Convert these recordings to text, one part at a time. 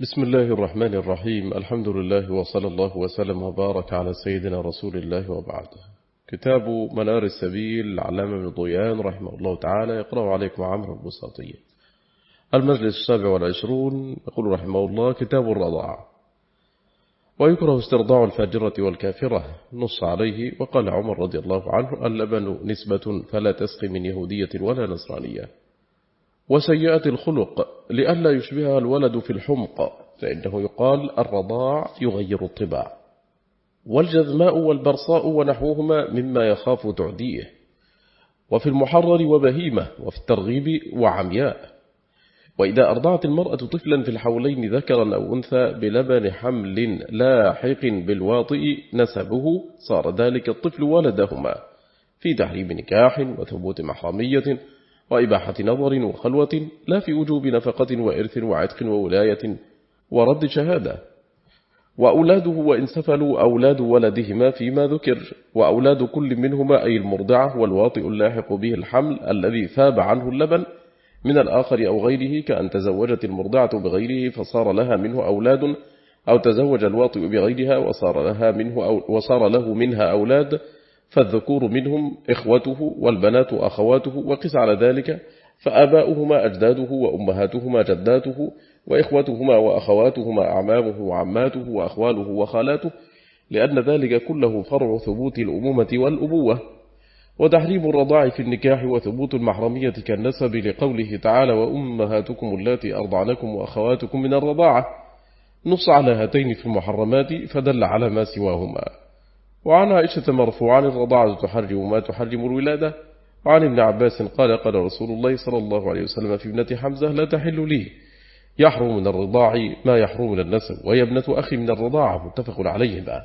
بسم الله الرحمن الرحيم. الحمد لله وصلى الله وسلم وبارك على سيدنا رسول الله وبعد. كتاب منار السبيل علامة بن ضيان رحمه الله تعالى يقرأ عليكم عمرو البساطية المجلس السابع والعشرون يقول رحمه الله كتاب الرضاع. ويكره استرضاع الفاجرة والكافرة نص عليه وقال عمر رضي الله عنه اللبن نسبة فلا تسقي من يهودية ولا نصرانية. وسيئة الخلق لئلا يشبهها الولد في الحمق فإنه يقال الرضاع يغير الطباع. والجذماء والبرصاء ونحوهما مما يخاف تعديه. وفي المحرر وبهيمة وفي الترغيب وعمياء. وإذا أرضعت المرأة طفلا في الحولين ذكرا أو أنثى بلبن حمل لاحق بالواطئ نسبه صار ذلك الطفل ولدهما في تحريم نكاح وثبوت محرمية وإباحة نظر وخلوة لا في وجوب نفقة وإرث وعتق وولاية ورد شهادة. وأولاده وإن سفلوا أولاد ولدهما فيما ذكر. وأولاد كل منهما أي المرضعة والواطئ اللاحق به الحمل الذي ثاب عنه اللبن من الآخر أو غيره كأن تزوجت المرضعة بغيره فصار لها منه أولاد أو تزوج الواطئ بغيرها وصار, لها منه أو وصار له منها أولاد فالذكور منهم إخوته والبنات أخواته وقس على ذلك فآباؤهما أجداده وأمهاتهما جداته وإخوتهما وأخواتهما أعمامه وعماته وأخواله وخالاته لأن ذلك كله فرع ثبوت الأمومة والأبوة. وتحريم الرضاع في النكاح وثبوت المحرمية كالنسب لقوله تعالى وأمهاتكم التي أرضعنكم وأخواتكم من الرضاعة نص على هاتين في المحرمات فدل على ما سواهما. وعن عائشة مرفوعا الرضاعة تحرم ما تحرم الولادة. وعن ابن عباس قال قال رسول الله صلى الله عليه وسلم في ابنة حمزة لا تحل لي. يحرم من الرضاع ما يحرم من النسب وهي ابنة أخي من الرضاعة متفق عليهما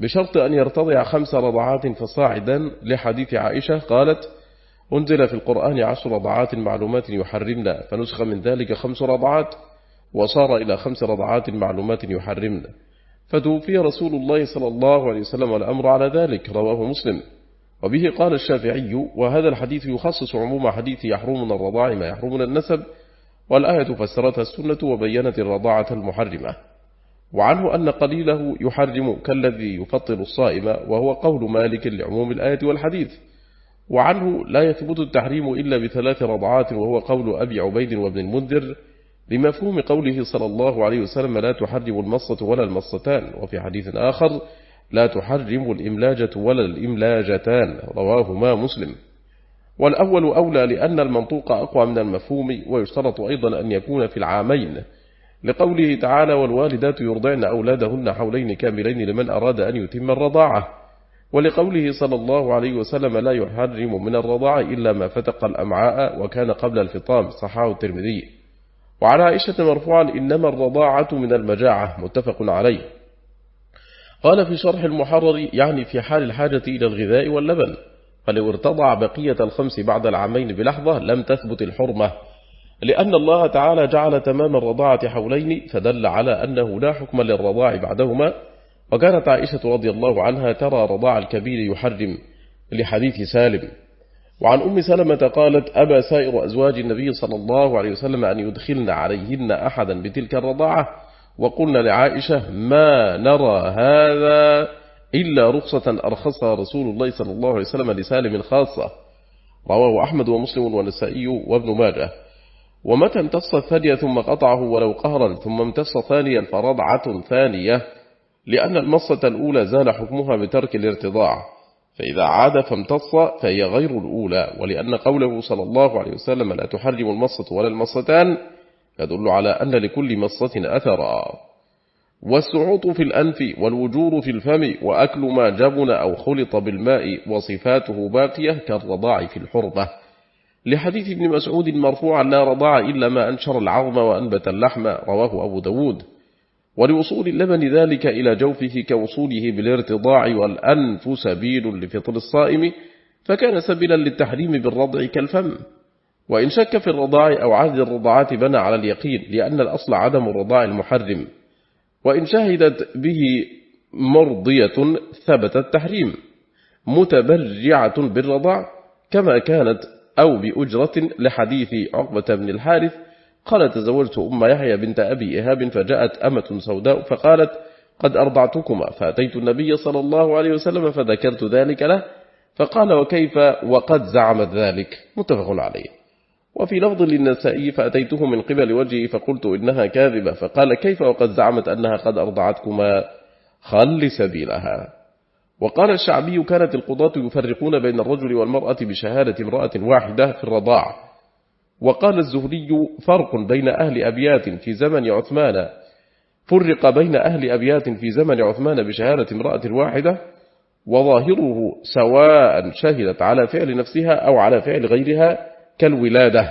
بشرط أن يرتضع خمس رضعات فصاعدا لحديث عائشة قالت أنزل في القرآن عشر رضعات معلومات يحرمنا فنسخ من ذلك خمس رضعات وصار إلى خمس رضعات معلومات يحرمنا فتوفي رسول الله صلى الله عليه وسلم والأمر على ذلك رواه مسلم. وبه قال الشافعي وهذا الحديث يخصص عموم حديث يحرم من الرضاع ما يحرم من النسب والآية فسرتها السنة وبينت الرضاعة المحرمة. وعنه أن قليله يحرم كالذي يفطر الصائم وهو قول مالك لعموم الآية والحديث. وعنه لا يثبت التحريم إلا بثلاث رضعات وهو قول أبي عبيد وابن المنذر بمفهوم قوله صلى الله عليه وسلم لا تحرم المصة ولا المصتان وفي حديث آخر لا تحرم الإملاجة ولا الإملاجتان رواهما مسلم. والأول أولى لأن المنطوق أقوى من المفهوم ويشترط أيضا أن يكون في العامين. لقوله تعالى والوالدات يرضعن أولادهن حولين كاملين لمن أراد أن يتم الرضاعة ولقوله صلى الله عليه وسلم لا يحرم من الرضاعة إلا ما فتق الأمعاء وكان قبل الفطام صحاه الترمذي. وعلى عائشة مرفوعا إنما الرضاعة من المجاعة متفق عليه. قال في شرح المحرر يعني في حال الحاجة إلى الغذاء واللبن فلو ارتضع بقية الخمس بعد العامين بلحظة لم تثبت الحرمة لأن الله تعالى جعل تمام الرضاعة حولين فدل على أنه لا حكم للرضاع بعدهما. وكانت عائشة رضي الله عنها ترى رضاع الكبير يحرم لحديث سالم. وعن أم سلمة قالت أبى سائر أزواج النبي صلى الله عليه وسلم أن يدخلن عليهن أحدا بتلك الرضاعة. وقلنا لعائشة ما نرى هذا إلا رخصة أرخصها رسول الله صلى الله عليه وسلم لسالم خاصة. رواه أحمد ومسلم والنسائي وابن ماجه. ومتى امتص الثانية ثم قطعه ولو قهرا ثم امتص ثانيا فرضعة ثانية لأن المصة الأولى زال حكمها بترك الارتضاع. فإذا عاد فامتص فهي غير الأولى ولأن قوله صلى الله عليه وسلم لا تحرم المصة ولا المصتان يدل على أن لكل مصة أثرا. والسعوط في الأنف والوجور في الفم وأكل ما جبن أو خلط بالماء وصفاته باقية كالرضاع في الحربة. لحديث ابن مسعود مرفوعا لا رضاع إلا ما أنشر العظم وأنبت اللحم رواه أبو داود. ولوصول اللبن ذلك إلى جوفه كوصوله بالارتضاع والأنف سبيل لفطر الصائم فكان سبيلا للتحريم بالرضع كالفم. وإن شك في الرضاع أو عدد الرضاعات بنى على اليقين لأن الأصل عدم الرضاع المحرم. وإن شهدت به مرضية ثبت التحريم. متبرعة بالرضاع كما كانت أو بأجرة لحديث عقبة بن الحارث قال تزوجت أم يحيى بنت أبي إهاب فجاءت أمة سوداء فقالت قد أرضعتكما فأتيت النبي صلى الله عليه وسلم فذكرت ذلك له فقال وكيف وقد زعمت ذلك؟ متفق عليه. وفي لفظ للنسائي فأتيته من قبل وجهه فقلت إنها كاذبة فقال كيف وقد زعمت أنها قد أرضعتكما؟ خل سبيلها. وقال الشعبي كانت القضاة يفرقون بين الرجل والمرأة بشهادة امرأة واحدة في الرضاع. وقال الزهري فرق بين أهل أبيات في زمن عثمان. فرق بين أهل أبيات في زمن عثمان بشهادة امرأة واحدة وظاهره سواء شهدت على فعل نفسها أو على فعل غيرها كالولادة.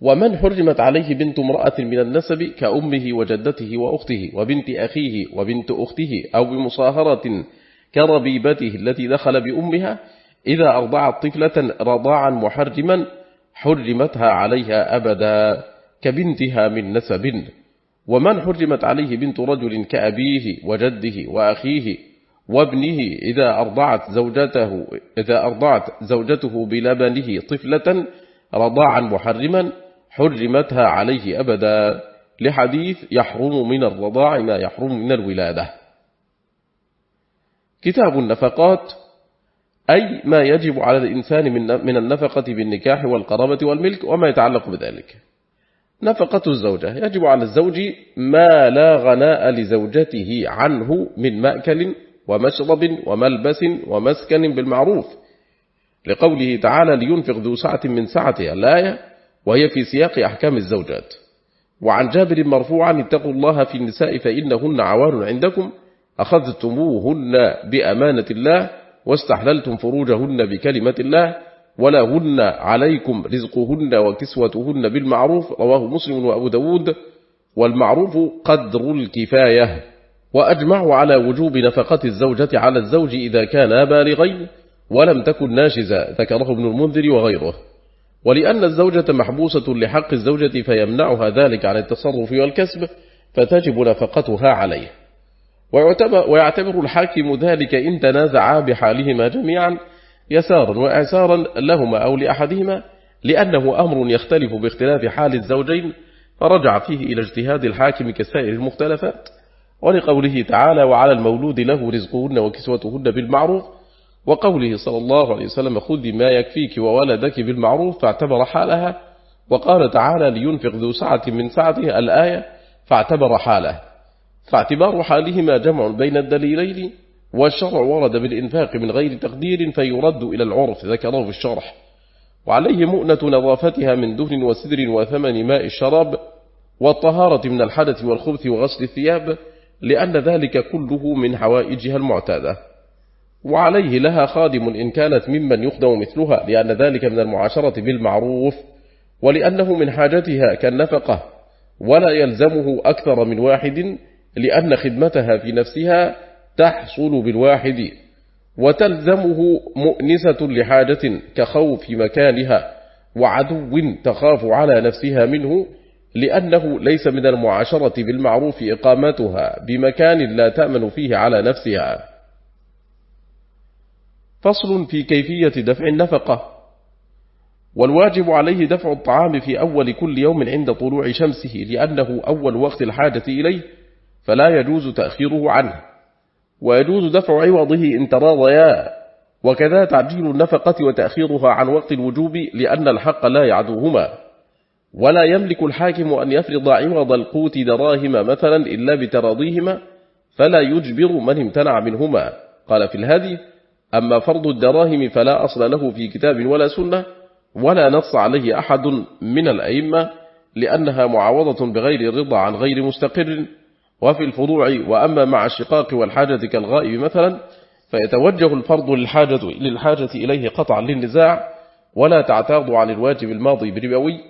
ومن حرمت عليه بنت امرأة من النسب كأمه وجدته وأخته وبنت أخيه وبنت أخته أو بمصاهرة كربيبته التي دخل بأمها إذا أرضعت طفلة رضاعا محرما حرمتها عليها أبدا كبنتها من نسب. ومن حرمت عليه بنت رجل كأبيه وجده وأخيه وابنه إذا أرضعت زوجته إذا أرضعت زوجته بلبنه طفلة رضاعا محرما حرمتها عليه أبدا. لحديث يحرم من الرضاع ما يحرم من الولادة. كتاب النفقات أي ما يجب على الإنسان من النفقة بالنكاح والقرابة والملك وما يتعلق بذلك. نفقة الزوجة. يجب على الزوج ما لا غناء لزوجته عنه من مأكل ومشرب وملبس ومسكن بالمعروف. لقوله تعالى لينفق ذو سعة من سعته الآية وهي في سياق أحكام الزوجات. وعن جابر مرفوعا اتقوا الله في النساء فإنهن عوان عندكم أخذتموهن بأمانة الله واستحللتم فروجهن بكلمة الله ولا هن عليكم رزقهن وكسوتهن بالمعروف رواه مسلم وأبو داود. والمعروف قدر الكفاية وأجمعوا على وجوب نفقة الزوجة على الزوج إذا كان بالغين ولم تكن ناشزة ذكره ابن المنذر وغيره. ولأن الزوجة محبوسة لحق الزوجة فيمنعها ذلك عن التصرف والكسب فتجب نفقتها عليه. ويعتبر الحاكم ذلك إن تنازعا بحالهما جميعا يسارا وإعسارا لهما أو لأحدهما لأنه أمر يختلف باختلاف حال الزوجين فرجع فيه إلى اجتهاد الحاكم كسائر المختلفات ولقوله تعالى وعلى المولود له رزقهن وكسوتهن بالمعروف وقوله صلى الله عليه وسلم خذ ما يكفيك وولدك بالمعروف فاعتبر حالها وقال تعالى لينفق ذو سعة من سعته الآية فاعتبر حاله. فاعتبار حالهما جمع بين الدليلين والشرع ورد بالإنفاق من غير تقدير فيرد إلى العرف ذكره في الشرح. وعليه مؤنة نظافتها من دهن وسدر وثمن ماء الشراب والطهارة من الحدث والخبث وغسل الثياب لأن ذلك كله من حوائجها المعتادة. وعليه لها خادم إن كانت ممن يخدم مثلها لأن ذلك من المعاشرة بالمعروف ولأنه من حاجتها كالنفقة ولا يلزمه أكثر من واحد لأن خدمتها في نفسها تحصل بالواحد وتلزمه مؤنسة لحاجة كخوف مكانها وعدو تخاف على نفسها منه لأنه ليس من المعاشرة بالمعروف إقامتها بمكان لا تأمن فيه على نفسها. فصل في كيفية دفع النفقة. والواجب عليه دفع الطعام في أول كل يوم عند طلوع شمسه لأنه أول وقت الحاجة إليه فلا يجوز تأخيره عنه ويجوز دفع عوضه إن تراضيا. وكذا تعجيل النفقة وتأخيرها عن وقت الوجوب لأن الحق لا يعدوهما. ولا يملك الحاكم أن يفرض عوض القوت دراهم مثلا إلا بتراضيهما فلا يجبر من امتنع منهما. قال في الهدي أما فرض الدراهم فلا أصل له في كتاب ولا سنة ولا نص عليه أحد من الأئمة لأنها معاوضة بغير الرضا عن غير مستقر. وفي الفروع وأما مع الشقاق والحاجة كالغائب مثلا فيتوجه الفرض للحاجة, للحاجة إليه قطعا للنزاع ولا تعتاض عن الواجب الماضي بربوي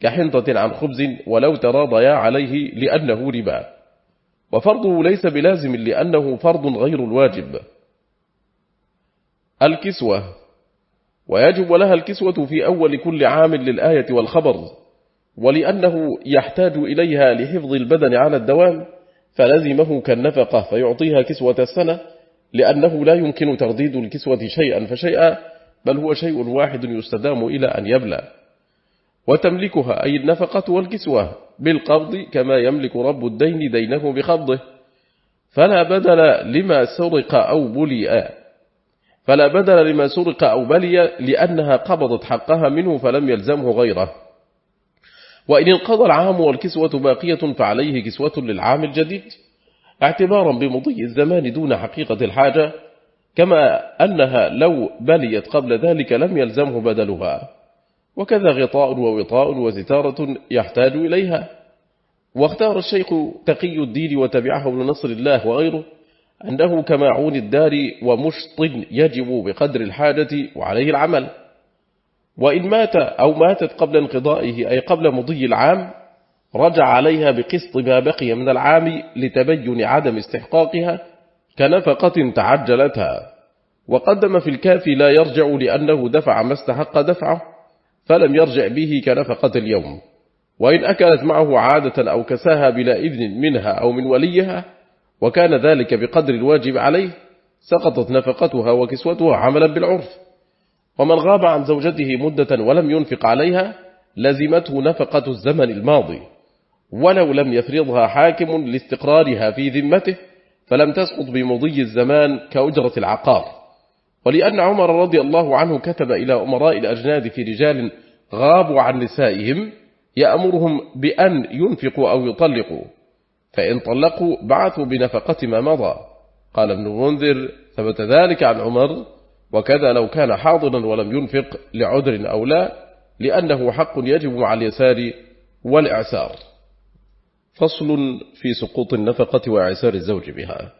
كحنطة عن خبز ولو تراضيا عليه لأنه ربا. وفرضه ليس بلازم لأنه فرض غير الواجب. الكسوة. ويجب لها الكسوة في أول كل عام للآية والخبر ولأنه يحتاج إليها لحفظ البدن على الدوام فلزمه كالنفقة فيعطيها كسوة السنة لأنه لا يمكن ترديد الكسوة شيئا فشيئا بل هو شيء واحد يستدام إلى أن يبلى. وتملكها أي النفقة والكسوة بالقبض كما يملك رب الدين دينه بخبضه فلا بدل لما سرق أو بلي فلا بدل لما سرق أو بلي لأنها قبضت حقها منه فلم يلزمه غيره. وإن انقضى العام والكسوة باقية فعليه كسوة للعام الجديد. اعتبارا بمضي الزمان دون حقيقة الحاجة كما أنها لو بليت قبل ذلك لم يلزمه بدلها. وكذا غطاء ووطاء وستارة يحتاج إليها. واختار الشيخ تقي الدين وتبعه ابن نصر الله وغيره أنه كماعون الدار ومشط يجب بقدر الحاجة وعليه العمل. وإن مات أو ماتت قبل انقضائه أي قبل مضي العام رجع عليها بقسط ما بقي من العام لتبين عدم استحقاقها كنفقة تعجلتها. وقدم في الكافي لا يرجع لأنه دفع ما استحق دفعه فلم يرجع به كنفقة اليوم. وإن أكلت معه عادة أو كساها بلا إذن منها أو من وليها وكان ذلك بقدر الواجب عليه سقطت نفقتها وكسوتها عملا بالعرف. ومن غاب عن زوجته مدة ولم ينفق عليها لزمته نفقة الزمن الماضي. ولو لم يفرضها حاكم لاستقرارها في ذمته فلم تسقط بمضي الزمان كأجرة العقار. ولأن عمر رضي الله عنه كتب إلى أمراء الأجناد في رجال غابوا عن نسائهم يأمرهم بأن ينفقوا أو يطلقوا. فإن طلقوا بعثوا بنفقة ما مضى. قال ابن منذر ثبت ذلك عن عمر؟ وكذا لو كان حاضرا ولم ينفق لعذر أو لا لأنه حق يجب مع اليسار والإعسار. فصل في سقوط النفقة وإعسار الزوج بها.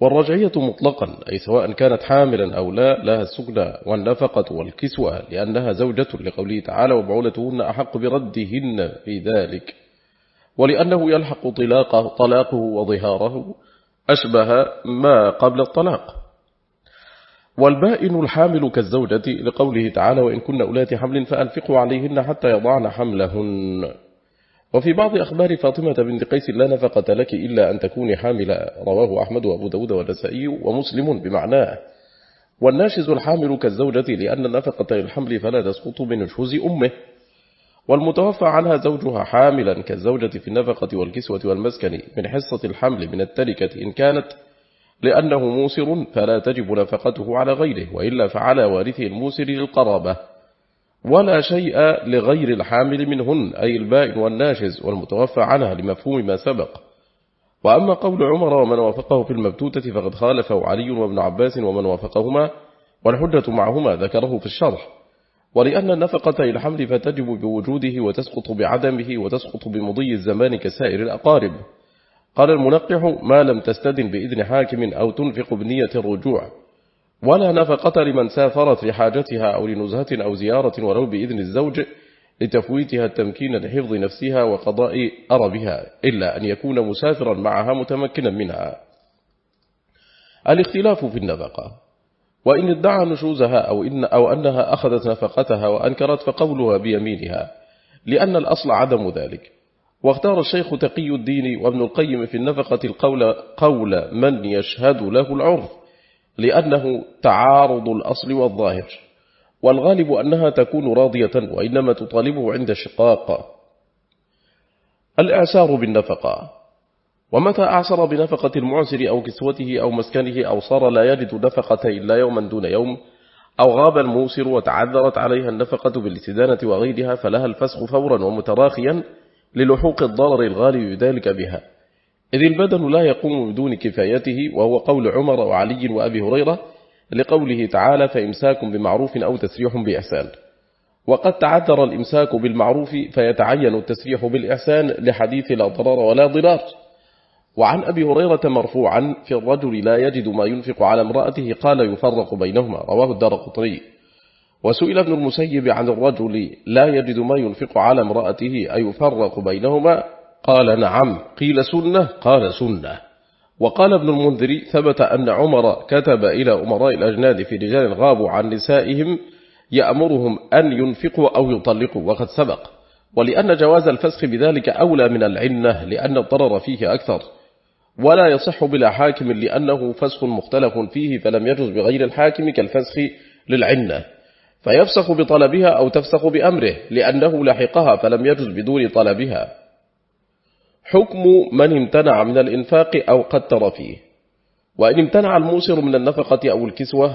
والرجعية مطلقا أي سواء كانت حاملا أو لا لها السكنى والنفقة والكسوة لأنها زوجة لقوله تعالى وبعولتهن أحق بردهن في ذلك. ولأنه يلحق طلاقه, طلاقه وظهاره أشبه ما قبل الطلاق. والبائن الحامل كالزوجة لقوله تعالى وإن كن أولات حمل فأنفقوا عليهن حتى يضعن حملهن. وفي بعض أخبار فاطمة بنت قيس لا نفقة لك إلا أن تكوني حاملة. رواه أحمد وأبو داود والنسائي ومسلم بمعناه. والناشز الحامل كالزوجة لأن النفقة للحمل فلا تسقط من نشوز أمه. والمتوفى عنها زوجها حاملا كالزوجة في النفقة والكسوة والمسكن من حصة الحمل من التركة إن كانت لأنه موسر فلا تجب نفقته على غيره وإلا فعلى وارثه الموسر للقرابة ولا شيء لغير الحامل منهن أي البائن والناشز والمتوفى عنها لمفهوم ما سبق. وأما قول عمر ومن وافقه في المبتوتة فقد خالفه علي وابن عباس ومن وافقهما والحجة معهما ذكره في الشرح. ولأن النفقة الحمل فتجب بوجوده وتسقط بعدمه وتسقط بمضي الزمان كسائر الأقارب. قال المنقح ما لم تستدن بإذن حاكم أو تنفق بنية الرجوع ولا نفقة لمن سافرت لحاجتها أو لنزهة أو زيارة ولو بإذن الزوج لتفويتها التمكين لحفظ نفسها وقضاء أربها إلا أن يكون مسافرا معها متمكنا منها. الاختلاف في النفقة وإن ادعى نشوزها أو, إن أو أنها أخذت نفقتها وأنكرت فقولها بيمينها لأن الأصل عدم ذلك. واختار الشيخ تقي الدين وابن القيم في النفقة القول قول من يشهد له العرف لأنه تعارض الأصل والظاهر والغالب أنها تكون راضية وإنما تطالبه عند الشقاق الإعسار بالنفقة ومتى أعسر بنفقة المعسر أو كسوته أو مسكنه أو صار لا يجد نفقة إلا يوما دون يوم أو غاب الموسر وتعذرت عليها النفقة بالاستدانة وغيرها فلها الفسخ فورا ومتراخيا للحوق الضرر الغالي بذلك بها. إذ البدن لا يقوم بدون كفايته وهو قول عمر وعلي وأبي هريرة لقوله تعالى فإمساك بمعروف أو تسريح بإحسان وقد تعذر الإمساك بالمعروف فيتعين التسريح بالإحسان لحديث لا ضرر ولا ضرار. وعن أبي هريرة مرفوعا في الرجل لا يجد ما ينفق على امرأته قال يفرق بينهما رواه الدار قطري وسئل ابن المسيب عن الرجل لا يجد ما ينفق على امرأته أيفرق بينهما؟ قال نعم. قيل سنة؟ قال سنة. وقال ابن المنذر ثبت أن عمر كتب إلى أمراء الأجناد في رجال غابوا عن نسائهم يأمرهم أن ينفقوا أو يطلقوا وقد سبق. ولأن جواز الفسخ بذلك أولى من العنة لأن الضرر فيه أكثر. ولا يصح بلا حاكم لأنه فسخ مختلف فيه فلم يجز بغير الحاكم كالفسخ للعنة. فيفسخ بطلبها أو تفسخ بأمره لأنه لحقها فلم يجز بدون طلبها. حكم من امتنع من الإنفاق أو قدر فيه. وإن امتنع الموسر من النفقة أو الكسوة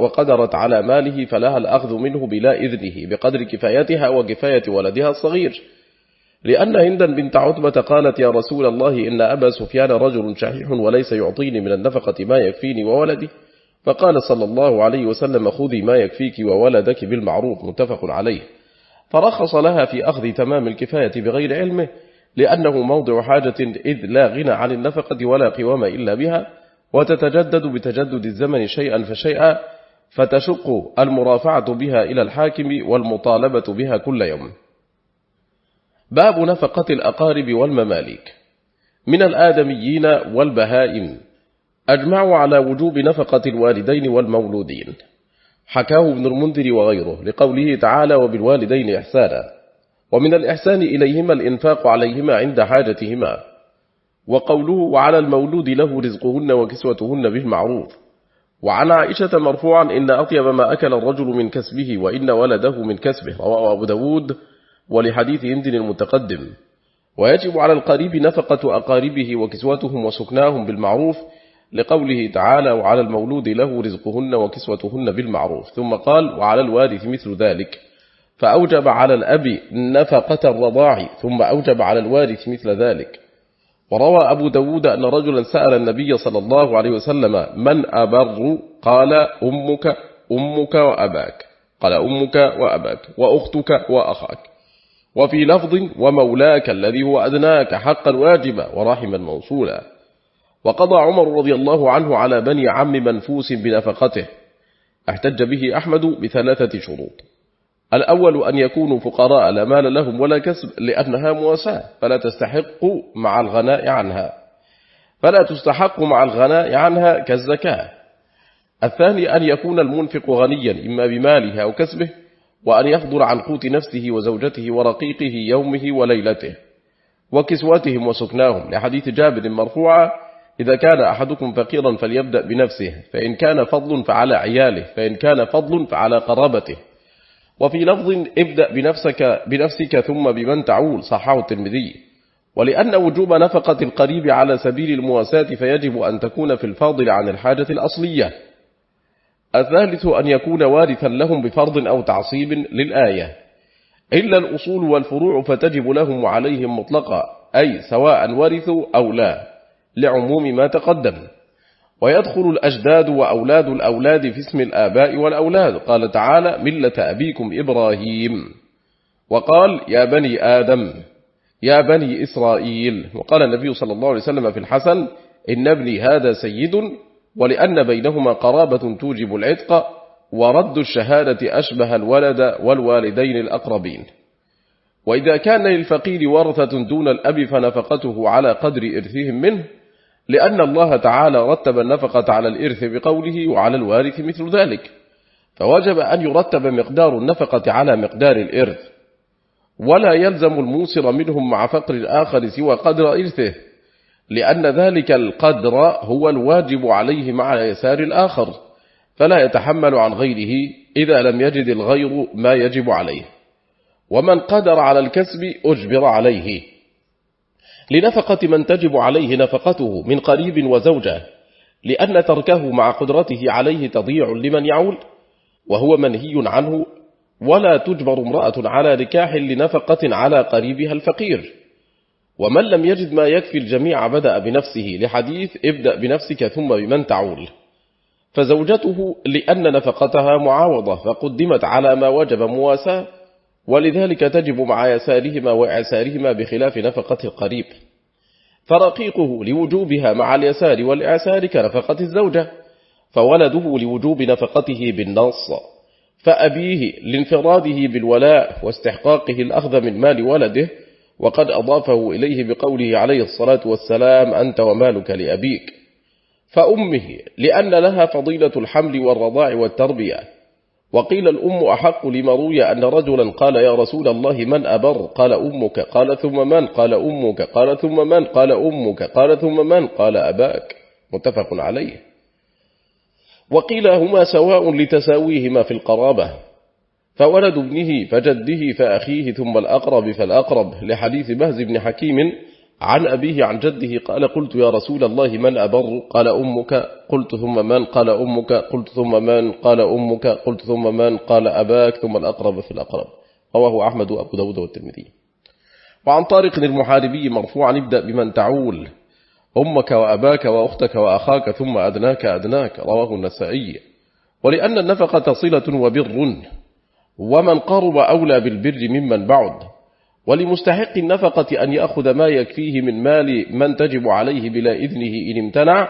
وقدرت على ماله فلها الأخذ منه بلا إذنه بقدر كفايتها وكفاية ولدها الصغير. لأن هندا بنت عتبة قالت يا رسول الله إن أبا سفيان رجل شحيح وليس يعطيني من النفقة ما يكفيني وولدي. فقال صلى الله عليه وسلم خذي ما يكفيك وولدك بالمعروف متفق عليه. فرخص لها في أخذ تمام الكفاية بغير علمه لأنه موضع حاجة إذ لا غنى عن النفقة ولا قوام إلا بها وتتجدد بتجدد الزمن شيئا فشيئا فتشق المرافعة بها إلى الحاكم والمطالبة بها كل يوم. باب نفقة الأقارب والمماليك. من الآدميين والبهائم. أجمعوا على وجوب نفقة الوالدين والمولودين. حكاه ابن المنذر وغيره لقوله تعالى وبالوالدين إحسانا. ومن الإحسان إليهما الإنفاق عليهما عند حاجتهما. وقوله وعلى المولود له رزقهن وكسوتهن بالمعروف. وعن عائشة مرفوعا إن أطيب ما أكل الرجل من كسبه وإن ولده من كسبه. رواه أبو داود ولحديث هند المتقدم. ويجب على القريب نفقة أقاربه وكسوتهم وسكناهم بالمعروف لقوله تعالى وعلى المولود له رزقهن وكسوتهن بالمعروف. ثم قال وعلى الوارث مثل ذلك. فأوجب على الأب نفقة الرضاع ثم أوجب على الوارث مثل ذلك. وروى أبو داود أن رجلا سأل النبي صلى الله عليه وسلم من أبر؟ قال أمك أمك وأباك. قال أمك وأباك وأختك وأخاك. وفي لفظ ومولاك الذي هو أدناك حقا واجبا ورحما موصولا. وقضى عمر رضي الله عنه على بني عم منفوس بنفقته. احتج به أحمد بثلاثة شروط. الأول أن يكونوا فقراء لا مال لهم ولا كسب لأنها مواساة فلا تستحق مع الغناء عنها. فلا تستحق مع الغناء عنها كالزكاة. الثاني أن يكون المنفق غنيا إما بماله أو كسبه وأن يفضل عن قوت نفسه وزوجته ورقيقه يومه وليلته وكسوتهم وسكناهم لحديث جابر مرفوعة إذا كان أحدكم فقيرا فليبدأ بنفسه فإن كان فضل فعلى عياله فإن كان فضل فعلى قرابته. وفي لفظ ابدأ بنفسك, بنفسك ثم بمن تعول صحاه الترمذي. ولأن وجوب نفقة القريب على سبيل المواساة فيجب أن تكون في الفاضل عن الحاجة الأصلية. الثالث أن يكون وارثا لهم بفرض أو تعصيب للآية. إلا الأصول والفروع فتجب لهم وعليهم مطلقا أي سواء ورثوا أو لا. لعموم ما تقدم. ويدخل الأجداد وأولاد الأولاد في اسم الآباء والأولاد. قال تعالى ملة أبيكم إبراهيم. وقال يا بني آدم يا بني إسرائيل. وقال النبي صلى الله عليه وسلم في الحسن إن ابني هذا سيد ولأن بينهما قرابة توجب العتق ورد الشهادة أشبه الولد والوالدين الأقربين. وإذا كان للفقير ورثة دون الأب فنفقته على قدر إرثهم منه لأن الله تعالى رتب النفقة على الإرث بقوله وعلى الوارث مثل ذلك. فوجب أن يرتب مقدار النفقة على مقدار الإرث. ولا يلزم الموسر منهم مع فقر الآخر سوى قدر إرثه لأن ذلك القدر هو الواجب عليه مع يسار الآخر فلا يتحمل عن غيره إذا لم يجد الغير ما يجب عليه. ومن قدر على الكسب أجبر عليه. لنفقة من تجب عليه نفقته من قريب وزوجة لأن تركه مع قدرته عليه تضيع لمن يعول وهو منهي عنه ولا تجبر امرأة على نكاح لنفقة على قريبها الفقير. ومن لم يجد ما يكفي الجميع بدأ بنفسه لحديث ابدأ بنفسك ثم بمن تعول. فزوجته لأن نفقتها معاوضة فقدمت على ما وجب مواساة ولذلك تجب مع يسارهما وإعسارهما بخلاف نفقة القريب. فرقيقه لوجوبها مع اليسار والإعسار كنفقة الزوجة فولده لوجوب نفقته بالنص فأبيه لانفراده بالولاء واستحقاقه الأخذ من مال ولده وقد أضافه إليه بقوله عليه الصلاة والسلام أنت ومالك لأبيك. فأمه لأن لها فضيلة الحمل والرضاع والتربية وقيل الأم أحق لما روي أن رجلا قال يا رسول الله من أبر؟ قال أمك. قال ثم من؟ قال أمك. قال ثم من؟ قال أمك. قال ثم من؟ قال أباك. متفق عليه. وقيل هما سواء لتساويهما في القرابة. فولد ابنه فجده فأخيه ثم الأقرب فالأقرب لحديث بهز بن حكيم عن أبيه عن جده قال قلت يا رسول الله من أبر؟ قال أمك. قلت ثم من؟ قال أمك. قلت ثم من؟ قال أمك. قلت ثم من؟ قال أباك. ثم الأقرب في الأقرب. رواه أحمد وأبو داود والترمذي. وعن طارق المحاربي مرفوعا ابدأ بمن تعول. أمك وأباك وأختك وأخاك ثم أدناك أدناك. رواه النسائي. ولأن النفقة صلة وبر. ومن قرب أولى بالبر ممن بعد. ولمستحق النفقة أن يأخذ ما يكفيه من مال من تجب عليه بلا إذنه إن امتنع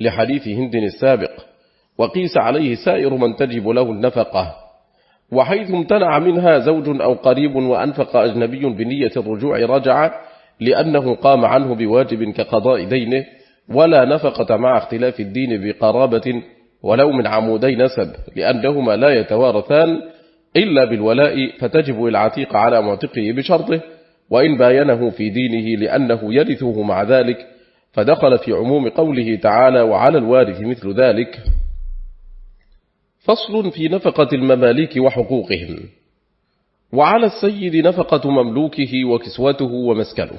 لحديث هند السابق. وقيس عليه سائر من تجب له النفقة. وحيث امتنع منها زوج أو قريب وأنفق أجنبي بنية الرجوع رجع لأنه قام عنه بواجب كقضاء دينه ولا نفقة مع اختلاف الدين بقرابة ولو من عمودي نسب لأنهما لا يتوارثان إلا بالولاء فتجب العتيق على معتقه بشرطه وإن باينه في دينه لأنه يرثه مع ذلك فدخل في عموم قوله تعالى وعلى الوارث مثل ذلك فصل في نفقة المماليك وحقوقهم. وعلى السيد نفقة مملوكه وكسوته ومسكنه.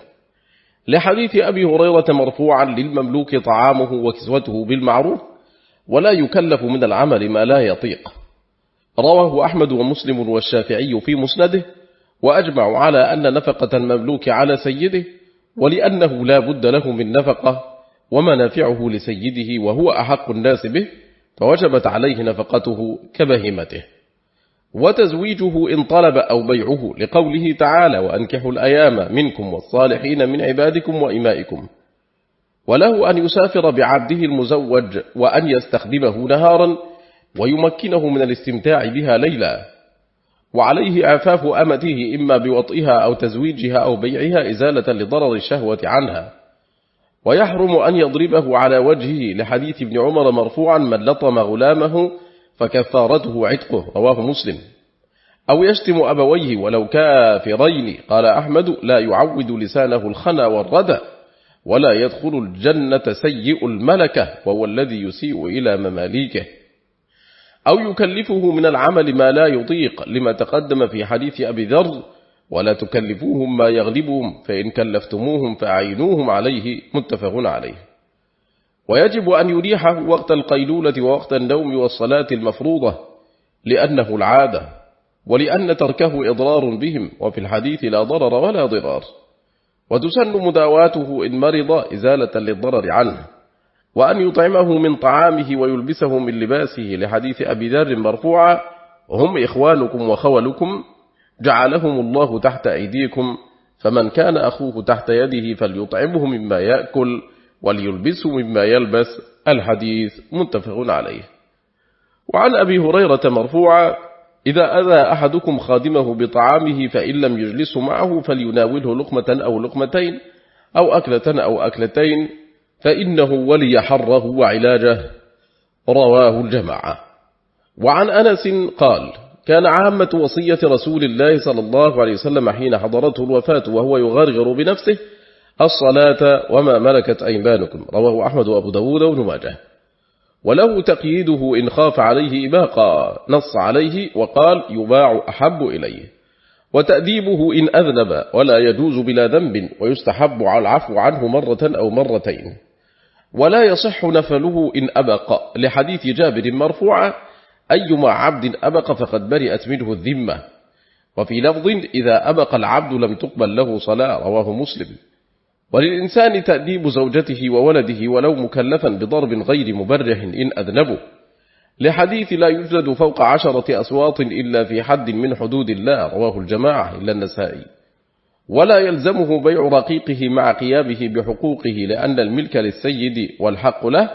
لحديث أبي هريرة مرفوعا للمملوك طعامه وكسوته بالمعروف ولا يكلف من العمل ما لا يطيق رواه أحمد ومسلم والشافعي في مسنده وأجمع على أن نفقة المملوك على سيده ولأنه لا بد له من نفقة ومنافعه لسيده وهو أحق الناس به فوجبت عليه نفقته كبهمته وتزويجه إن طلب أو بيعه لقوله تعالى وأنكحوا الأيام منكم والصالحين من عبادكم وإمائكم وله أن يسافر بعبده المزوج وأن يستخدمه نهارا ويمكنه من الاستمتاع بها ليلا وعليه عفاف أمته إما بوطئها أو تزويجها أو بيعها إزالة لضرر الشهوة عنها. ويحرم أن يضربه على وجهه لحديث ابن عمر مرفوعا من لطم غلامه فكفارته عتقه. رواه مسلم. أو يشتم أبويه ولو كافرين. قال أحمد لا يعود لسانه الخنا والردى ولا يدخل الجنة سيء الملكة وهو الذي يسيء إلى مماليكه. أو يكلفه من العمل ما لا يطيق لما تقدم في حديث أبي ذر ولا تكلفوهم ما يغلبهم فإن كلفتموهم فأعينوهم عليه متفق عليه. ويجب أن يريحه وقت القيلولة ووقت النوم والصلاة المفروضة لأنه العادة ولأن تركه إضرار بهم وفي الحديث لا ضرر ولا ضرار. وتسن مداواته إن مرض إزالة للضرر عنه. وأن يطعمه من طعامه ويلبسه من لباسه لحديث أبي ذر مرفوعا هم إخوانكم وخولكم جعلهم الله تحت أيديكم فمن كان أخوه تحت يده فليطعمه مما يأكل وليلبسه مما يلبس الحديث متفق عليه. وعن أبي هريرة مرفوعا إذا أذى أحدكم خادمه بطعامه فإن لم يجلسه معه فليناوله لقمة أو لقمتين أو أكلة أو أكلتين فإنه ولي حره وعلاجه. رواه الجماعة. وعن أنس قال كان عامة وصية رسول الله صلى الله عليه وسلم حين حضرته الوفاة وهو يغرغر بنفسه الصلاة وما ملكت أيمانكم. رواه أحمد وأبو داود ونماجه وله تقييده إن خاف عليه إباقا نص عليه وقال يباع أحب إليه. وتأديبه إن أذنب ولا يجوز بلا ذنب ويستحب على العفو عنه مرة أو مرتين. ولا يصح نفله إن أبق. لحديث جابر مرفوعة أيما عبد أبق فقد برئت منه الذمة. وفي لفظ إذا أبق العبد لم تقبل له صلاة رواه مسلم. وللإنسان تأديب زوجته وولده ولو مكلفا بضرب غير مبرح إن أذنبه. لحديث لا يجلد فوق عشرة أصوات إلا في حد من حدود الله رواه الجماعة إلا النسائي. ولا يلزمه بيع رقيقه مع قيامه بحقوقه لأن الملك للسيد والحق له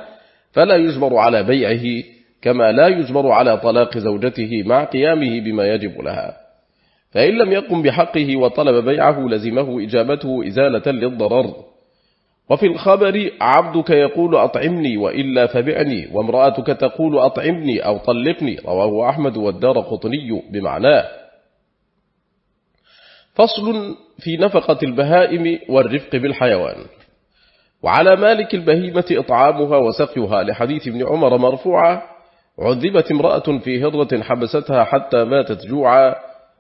فلا يجبر على بيعه كما لا يجبر على طلاق زوجته مع قيامه بما يجب لها. فإن لم يقم بحقه وطلب بيعه لزمه إجابته إزالة للضرر. وفي الخبر عبدك يقول أطعمني وإلا فبعني وامرأتك تقول أطعمني أو طلقني رواه أحمد والدار قطني بمعناه. فصل في نفقة البهائم والرفق بالحيوان. وعلى مالك البهيمة إطعامها وسقيها لحديث ابن عمر مرفوعا عذبت امرأة في هرة حبستها حتى ماتت جوعا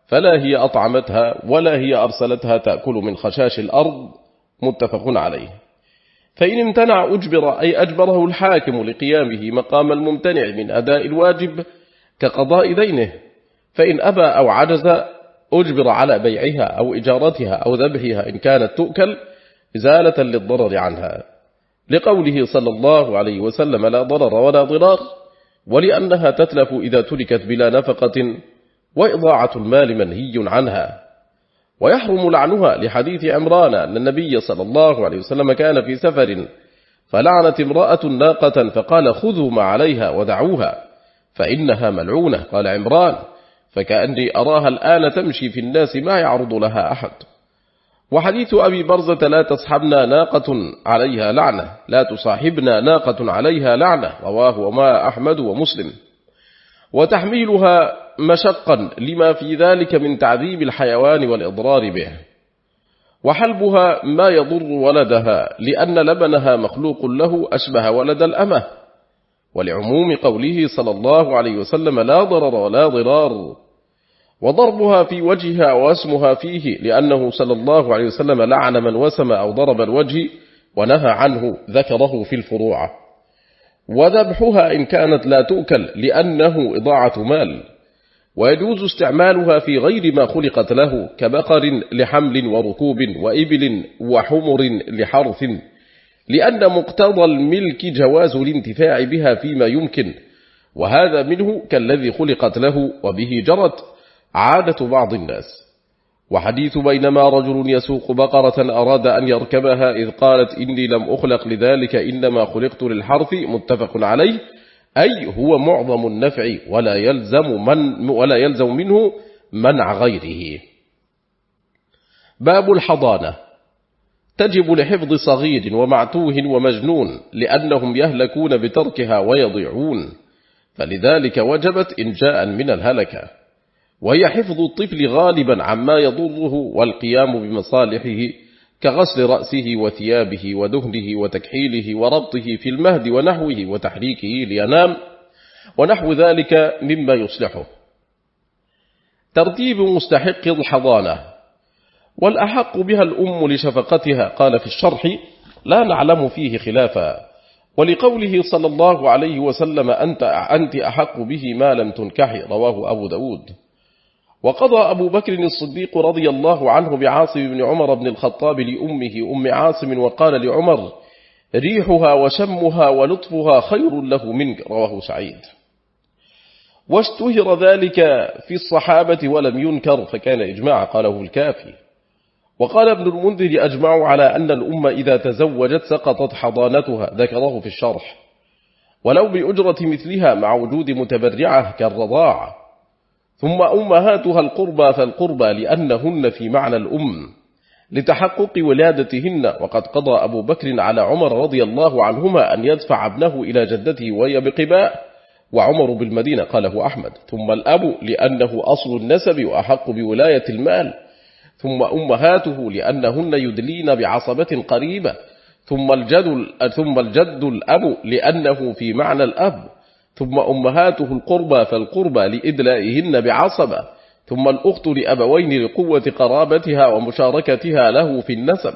فلا هي أطعمتها ولا هي أرسلتها تأكل من خشاش الأرض. متفق عليه. فإن امتنع أجبر أي أجبره الحاكم لقيامه مقام الممتنع من أداء الواجب كقضاء دينه فإن أبى أو عجز أجبر على بيعها أو إجارتها أو ذبحها إن كانت تؤكل إزالة للضرر عنها. لقوله صلى الله عليه وسلم لا ضرر ولا ضرار ولأنها تتلف إذا تركت بلا نفقة وإضاعة المال منهي عنها. ويحرم لعنها لحديث عمران أن النبي صلى الله عليه وسلم كان في سفر فلعنت امرأة ناقة فقال خذوا ما عليها ودعوها فإنها ملعونة. قال عمران فكأني أراها الآن تمشي في الناس ما يعرض لها أحد. وحديث أبي برزة لا تصحبنا ناقة عليها لعنة لا تصاحبنا ناقة عليها لعنة رواه وما أحمد ومسلم. وتحميلها مشقا لما في ذلك من تعذيب الحيوان والإضرار به. وحلبها ما يضر ولدها لأن لبنها مخلوق له أشبه ولد الأمة. ولعموم قوله صلى الله عليه وسلم لا ضرر ولا ضرار. وضربها في وجهها واسمها فيه لأنه صلى الله عليه وسلم لعن من وسم أو ضرب الوجه ونهى عنه ذكره في الفروع. وذبحها إن كانت لا تؤكل لأنه إضاعة مال. ويجوز استعمالها في غير ما خلقت له كبقر لحمل وركوب وإبل وحمر لحرث. لأن مقتضى الملك جواز الانتفاع بها فيما يمكن وهذا منه كالذي خلقت له وبه جرت عادة بعض الناس وحديث بينما رجل يسوق بقرة أراد أن يركبها إذ قالت إني لم أخلق لذلك إنما خلقت للحرث متفق عليه أي هو معظم النفع ولا يلزم, من ولا يلزم منه منع غيره. باب الحضانة. تجب لحفظ صغير ومعتوه ومجنون لأنهم يهلكون بتركها ويضيعون فلذلك وجبت إن جاء من الهلكة. وهي حفظ الطفل غالبا عما يضره والقيام بمصالحه كغسل رأسه وثيابه ودهنه وتكحيله وربطه في المهد ونحوه وتحريكه لينام ونحو ذلك مما يصلحه. ترتيب مستحق الحضانة. والأحق بها الأم لشفقتها قال في الشرح لا نعلم فيه خلافا. ولقوله صلى الله عليه وسلم أنت, أحق به ما لم تنكحي رواه أبو داود. وقضى أبو بكر الصديق رضي الله عنه بعاصم بن عمر بن الخطاب لأمه أم عاصم وقال لعمر ريحها وشمها ولطفها خير له منك. رواه سعيد. واشتهر ذلك في الصحابة ولم ينكر فكان إجماع قاله الكافي. وقال ابن المنذر أجمع على أن الأمة إذا تزوجت سقطت حضانتها. ذكره في الشرح. ولو بأجرة مثلها مع وجود متبرعة كالرضاعة ثم أمهاتها القربى فالقربى لأنهن في معنى الأم لتحقق ولادتهن. وقد قضى أبو بكر على عمر رضي الله عنهما أن يدفع ابنه إلى جدته وهي بقباء وعمر بالمدينة قاله أحمد. ثم الأب لأنه أصل النسب وأحق بولاية المال. ثم أمهاته لأنهن يدلين بعصبة قريبة. ثم الجد, الأب لأنه في معنى الأب. ثم أمهاته القربى فالقربى لإدلائهن بعصبة ثم الأخت لأبوين لقوة قرابتها ومشاركتها له في النسب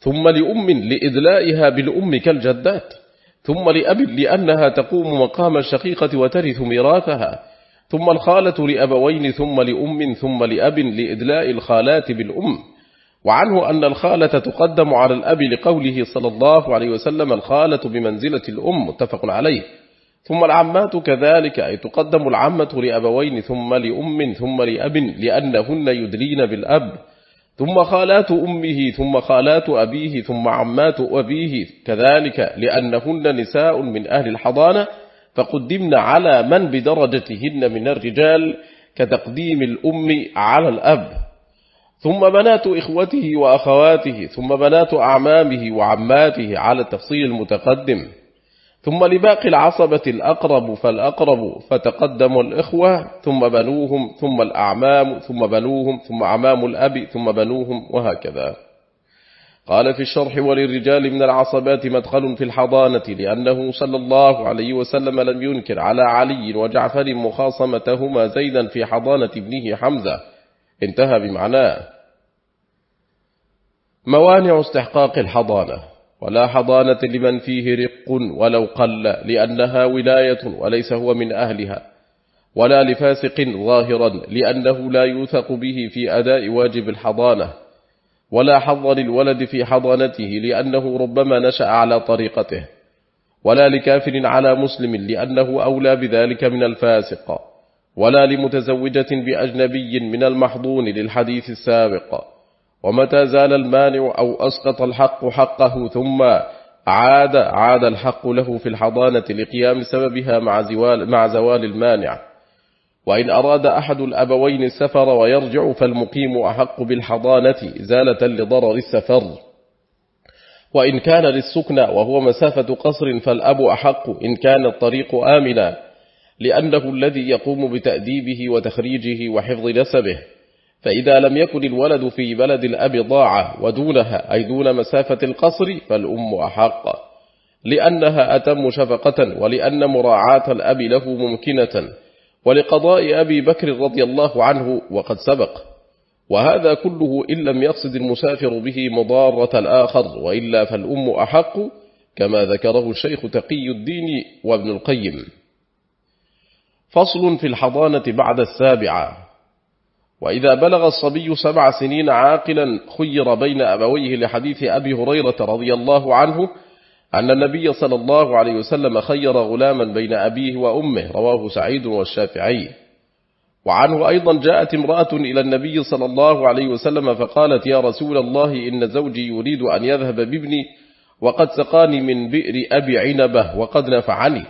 ثم لأم لإدلائها بالأم كالجدات ثم لأب لأنها تقوم مقام الشقيقة وترث ميراثها ثم الخالة لأبوين ثم لأم ثم لأب لإدلاء الخالات بالأم. وعنه أن الخالة تقدم على الأب لقوله صلى الله عليه وسلم الخالة بمنزلة الأم متفق عليه. ثم العمات كذلك أي تقدم العمة لأبوين ثم لأم ثم لأب لأنهن يدلين بالأب. ثم خالات أمه ثم خالات أبيه ثم عمات أبيه. كذلك لأنهن نساء من أهل الحضانة فقدمن على من بدرجتهن من الرجال كتقديم الأم على الأب. ثم بنات إخوته وأخواته ثم بنات أعمامه وعماته على التفصيل المتقدم. ثم لباقي العصبة الأقرب فالأقرب فتقدم الإخوة ثم بنوهم ثم الأعمام ثم بنوهم ثم أعمام الأب ثم بنوهم وهكذا. قال في الشرح وللرجال من العصبات مدخل في الحضانة لأنه صلى الله عليه وسلم لم ينكر على علي وجعفر مخاصمتهما زيدا في حضانة ابنه حمزة. انتهى بمعناه. موانع استحقاق الحضانة. ولا حضانة لمن فيه رق ولو قل لأنها ولاية وليس هو من أهلها ولا لفاسق ظاهرا لأنه لا يوثق به في أداء واجب الحضانة ولا حظ للولد في حضانته لأنه ربما نشأ على طريقته ولا لكافر على مسلم لأنه أولى بذلك من الفاسق ولا لمتزوجة بأجنبي من المحضون للحديث السابق. ومتى زال المانع أو أسقط الحق حقه ثم عاد عاد الحق له في الحضانة لقيام سببها مع زوال, مع زوال المانع. وإن أراد أحد الأبوين السفر ويرجع فالمقيم أحق بالحضانة إزالة لضرر السفر. وإن كان للسكنى وهو مسافة قصر فالأب أحق إن كان الطريق آمنا لأنه الذي يقوم بتأديبه وتخريجه وحفظ نسبه. فإذا لم يكن الولد في بلد الأب ضاعة ودونها أي دون مسافة القصر فالأم أحق. لأنها أتم شفقة ولأن مراعاة الأب له ممكنة. ولقضاء أبي بكر رضي الله عنه وقد سبق. وهذا كله إن لم يقصد المسافر به مضارة الآخر وإلا فالأم أحق كما ذكره الشيخ تقي الدين وابن القيم. فصل في الحضانة بعد السابعة. وإذا بلغ الصبي سبع سنين عاقلا خير بين أبويه لحديث أبي هريرة رضي الله عنه أن النبي صلى الله عليه وسلم خير غلاما بين أبيه وأمه رواه سعيد والشافعي. وعنه أيضا جاءت امرأة إلى النبي صلى الله عليه وسلم فقالت يا رسول الله إن زوجي يريد أن يذهب بابني وقد سقاني من بئر أبي عنبة وقد نفعني.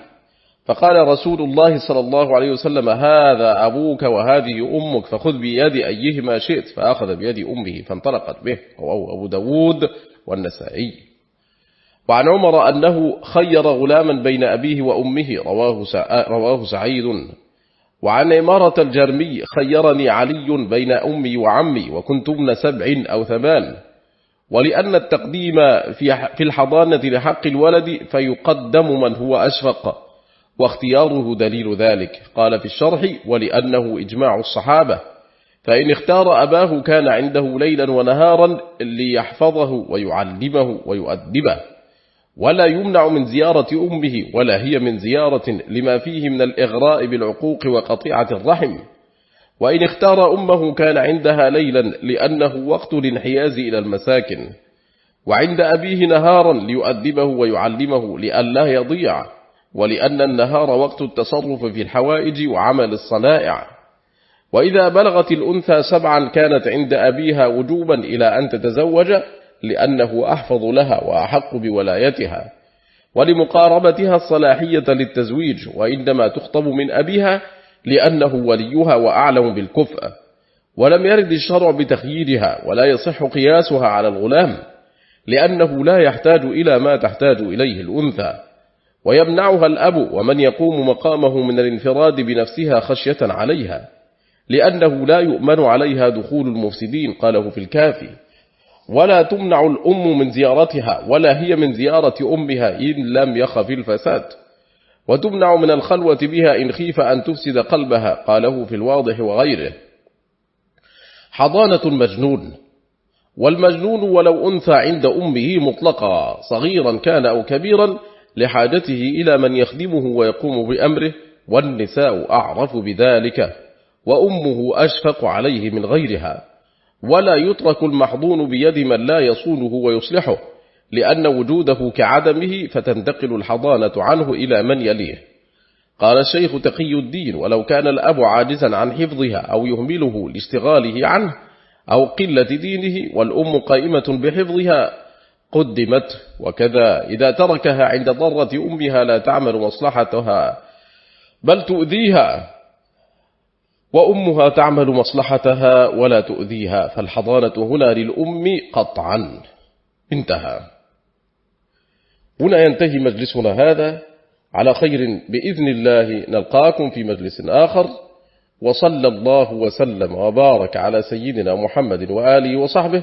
فقال رسول الله صلى الله عليه وسلم هذا أبوك وهذه أمك فخذ بيد أيهما شئت. فأخذ بيد أمه فانطلقت به رواه أبو داود والنسائي. وعن عمر أنه خير غلاما بين أبيه وأمه رواه, رواه سعيد. وعن إمارة الجرمي خيرني علي بين أمي وعمي وكنت ابن سبع أو ثمان. ولأن التقديم في الحضانة لحق الولد فيقدم من هو أشفق. واختياره دليل ذلك. قال في الشرح ولأنه إجماع الصحابة. فإن اختار أباه كان عنده ليلا ونهارا ليحفظه ويعلمه ويؤدبه. ولا يمنع من زيارة أمه ولا هي من زيارة لما فيه من الإغراء بالعقوق وقطيعة الرحم. وإن اختار أمه كان عندها ليلا لأنه وقت الانحياز إلى المساكن. وعند أبيه نهارا ليؤدبه ويعلمه لئلا يضيع. ولأن النهار وقت التصرف في الحوائج وعمل الصنائع. وإذا بلغت الأنثى سبعا كانت عند أبيها وجوبا إلى أن تتزوج لأنه أحفظ لها وأحق بولايتها. ولمقاربتها الصلاحية للتزويج وإنما تخطب من أبيها لأنه وليها وأعلم بالكفء. ولم يرد الشرع بتخييرها ولا يصح قياسها على الغلام لأنه لا يحتاج إلى ما تحتاج إليه الأنثى. ويمنعها الأب ومن يقوم مقامه من الانفراد بنفسها خشية عليها لأنه لا يؤمن عليها دخول المفسدين قاله في الكافي. ولا تمنع الأم من زيارتها ولا هي من زيارة أمها إن لم يخف الفساد. وتمنع من الخلوة بها إن خيف أن تفسد قلبها قاله في الواضح وغيره. حضانة المجنون. والمجنون ولو أنثى عند أمه مطلقا صغيرا كان أو كبيرا لحاجته إلى من يخدمه ويقوم بأمره والنساء أعرف بذلك وأمه أشفق عليه من غيرها. ولا يترك المحضون بيد من لا يصونه ويصلحه لأن وجوده كعدمه فتنتقل الحضانة عنه إلى من يليه. قال الشيخ تقي الدين ولو كان الأب عاجزا عن حفظها أو يهمله لاشتغاله عنه أو قلة دينه والأم قائمة بحفظها قدمت وكذا. إذا تركها عند ضرة أمها لا تعمل مصلحتها بل تؤذيها وأمها تعمل مصلحتها ولا تؤذيها. فالحضانة هنا للأم قطعا انتهى. هنا ينتهي مجلسنا هذا. على خير بإذن الله نلقاكم في مجلس آخر. وصلى الله وسلم وبارك على سيدنا محمد وآله وصحبه.